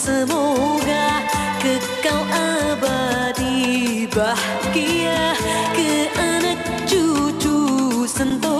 Semoga kekal abadi bahagia ke anak cucu sentuh.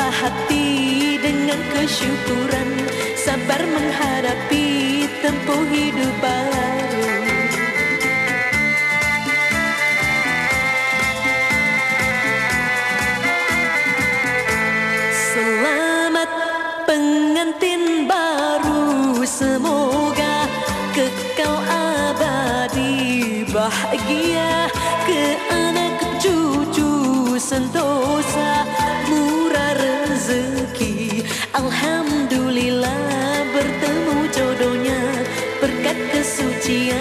Tenangkanlah hati dengan kesyukuran. Sabar menghadapi tempuh hidup baru. Pengantin baru. Semoga kekal abadi bahagia ke anak cucu sentosa kesucian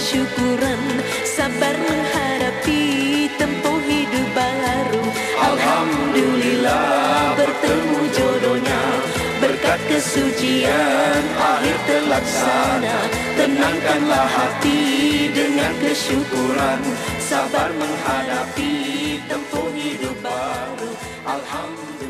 kesyukuran Sabar menghadapi tempoh hidup baru. Alhamdulillah bertemu jodohnya Berkat kesucian akhir terlaksana. Tenangkanlah hati dengan kesyukuran Sabar menghadapi tempoh hidup baru. Alhamdulillah.